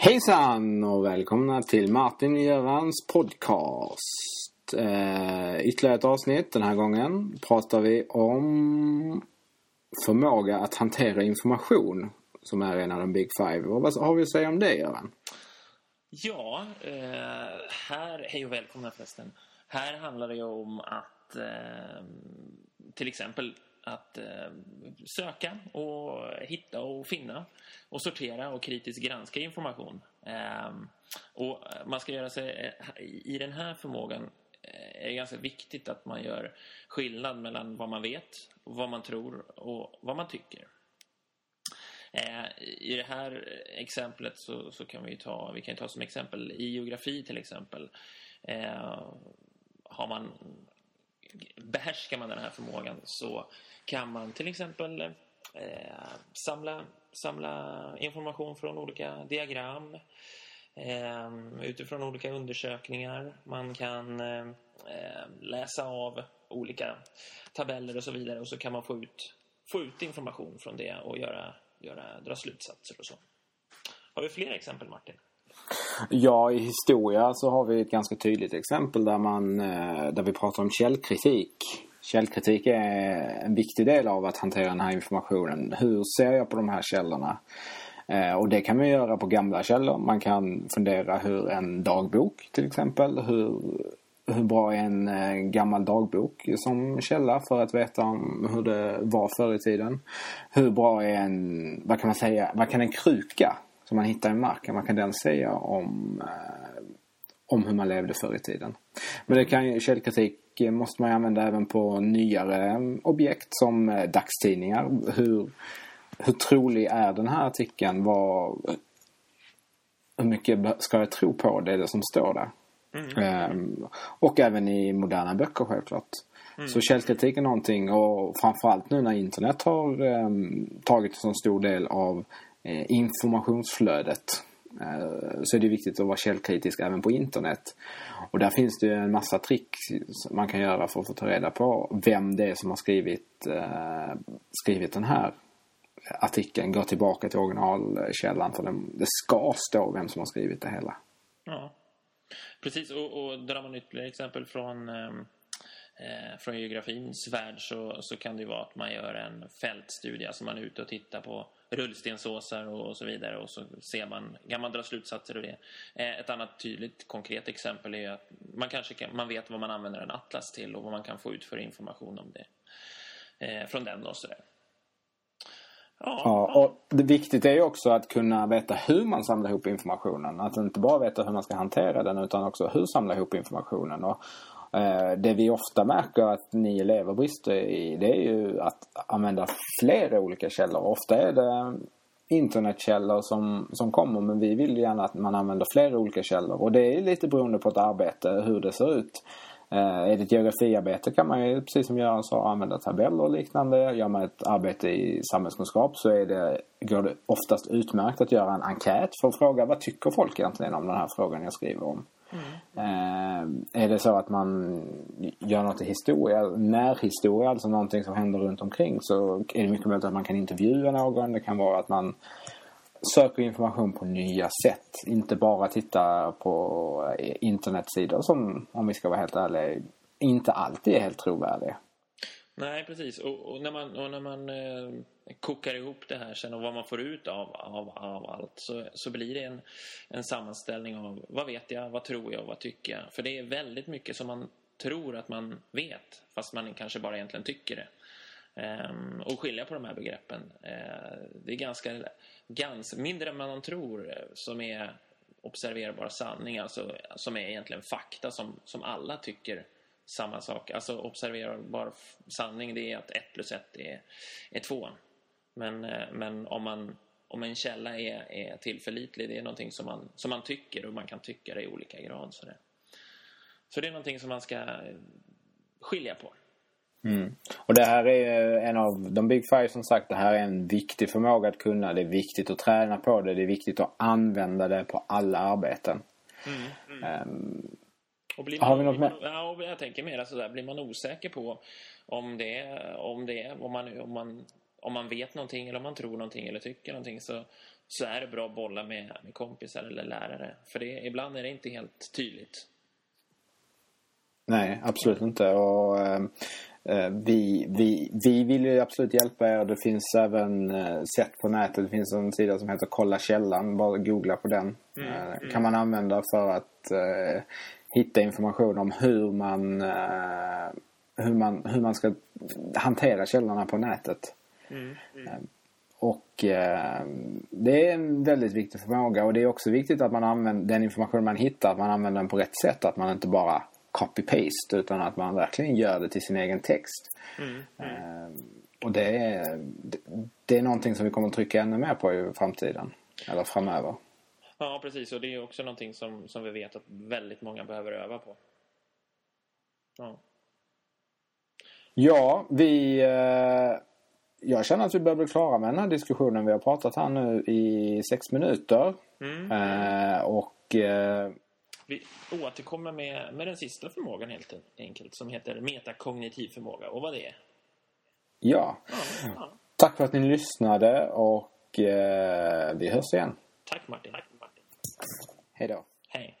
Hejsan och välkomna till Martin och Görans podcast. Eh, ytterligare ett avsnitt. Den här gången pratar vi om förmåga att hantera information som är en av de Big Five. Och vad har vi att säga om det, Göran? Ja, eh, här, hej och välkomna förresten. Här handlar det om att eh, till exempel att eh, söka och hitta och finna och sortera och kritiskt granska information. Eh, och man ska göra sig, eh, i den här förmågan eh, är det ganska viktigt att man gör skillnad mellan vad man vet, vad man tror och vad man tycker. Eh, I det här exemplet så, så, kan vi ta, vi kan ta som exempel i geografi till exempel. Eh, har man, behärskar man den här förmågan så kan man till exempel eh, samla, samla information från olika diagram eh, utifrån olika undersökningar. Man kan eh, eh, läsa av olika tabeller och så vidare och så kan man få ut, få ut information från det och göra, göra, dra slutsatser och så. Har vi fler exempel Martin? Ja, i historia så har vi ett ganska tydligt exempel där, man, eh, där vi pratar om källkritik. Källkritik är en viktig del av att hantera den här informationen. Hur ser jag på de här källorna? Eh, och det kan man göra på gamla källor. Man kan fundera hur en dagbok till exempel, hur, hur bra är en eh, gammal dagbok som källa för att veta om hur det var förr i tiden? Hur bra är en, vad kan man säga, vad kan en kruka som man hittar i marken, vad kan den säga om, eh, om hur man levde förr i tiden? Men det kan, källkritik måste man använda även på nyare objekt som eh, dagstidningar. Hur, hur trolig är den här artikeln? Vad, hur mycket ska jag tro på det, det som står där? Mm. Um, och även i moderna böcker självklart. Mm. Så källkritik är någonting och framförallt nu när internet har um, tagit en så stor del av Eh, informationsflödet eh, så är det viktigt att vara källkritisk även på internet. Och där finns det en massa trick man kan göra för att få ta reda på vem det är som har skrivit, eh, skrivit den här artikeln. Gå tillbaka till originalkällan för det ska stå vem som har skrivit det hela. Ja. Precis, och, och drar man ytterligare exempel från, ehm, eh, från geografins värld så, så kan det vara att man gör en fältstudie, alltså man är ute och tittar på rullstensåsar och, så vidare och så ser man, kan man dra slutsatser av det. Eh, ett annat tydligt konkret exempel är att man kanske kan, man vet vad man använder en atlas till och vad man kan få ut för information om det. Eh, från den och sådär. Ja, ja, och det viktigt är ju också att kunna veta hur man samlar ihop informationen. Att inte bara veta hur man ska hantera den utan också hur samla ihop informationen. Och, Eh, det vi ofta märker att ni elever brister i det är ju att använda flera olika källor. Ofta är det internetkällor som, som kommer men vi vill gärna att man använder flera olika källor. Och det är lite beroende på ett arbete hur det ser ut. Eh, är det ett geografiarbete kan man ju, precis som Göran sa, använda tabeller och liknande. Gör man ett arbete i samhällskunskap så är det, går det oftast utmärkt att göra en enkät för att fråga vad tycker folk egentligen om den här frågan jag skriver om. Mm. Eh, är det så att man gör något i historia, närhistoria, alltså någonting som händer runt omkring så är det mycket möjligt att man kan intervjua någon. Det kan vara att man söker information på nya sätt. Inte bara titta på internetsidor som, om vi ska vara helt ärliga, inte alltid är helt trovärdiga. Nej, precis. Och, och när man, och när man eh, kokar ihop det här sen och vad man får ut av, av, av allt så, så blir det en, en sammanställning av vad vet jag, vad tror jag och vad tycker jag. För det är väldigt mycket som man tror att man vet fast man kanske bara egentligen tycker det. Ehm, och skilja på de här begreppen. Ehm, det är ganska, ganska mindre än man tror eh, som är observerbar sanning, alltså som är egentligen fakta som, som alla tycker samma sak. Alltså observerbar sanning det är att 1 plus 1 är, är 2. Men, uh, men om, man, om en källa är, är tillförlitlig, det är någonting som man, som man tycker och man kan tycka det i olika grad. Så det, så det är någonting som man ska skilja på. Mm. Och det här är en av de Big Five som sagt. Det här är en viktig förmåga att kunna. Det är viktigt att träna på det. Det är viktigt att använda det på alla arbeten. Mm, mm. Um, har vi något mer? Ja, jag tänker mer sådär. Blir man osäker på om det är, om det är, om man, om man, om man vet någonting eller om man tror någonting eller tycker någonting så, så är det bra att bolla med, med kompisar eller lärare. För det, ibland är det inte helt tydligt. Nej, absolut inte. Och, eh, eh, vi, vi, vi vill ju absolut hjälpa er. Det finns även eh, sätt på nätet. Det finns en sida som heter Kolla källan. Bara googla på den. Mm, Eh, mm. kan man använda för att eh, hitta information om hur man, eh, hur man, hur man ska hantera källorna på nätet. Mm. Mm. Och eh, det är en väldigt viktig förmåga och det är också viktigt att man använder den information man hittar, att man använder den på rätt sätt. Att man inte bara copy-paste utan att man verkligen gör det till sin egen text. Mm. Mm. Eh, och det är, det, det är någonting som vi kommer att trycka ännu mer på i framtiden. Eller framöver. Ja, precis. Och det är också någonting som, som vi vet att väldigt många behöver öva på. Ja. Ja, vi... Eh, jag känner att vi börjar bli klara med den här diskussionen. Vi har pratat här nu i sex minuter. Mm. Eh, och... Eh, Vi återkommer med, med den sista förmågan helt enkelt som heter metakognitiv förmåga. Och vad det är? ja. Ja, ja. Tack för att ni lyssnade och eh, vi hörs igen. Tack Martin. Hej då. Hej.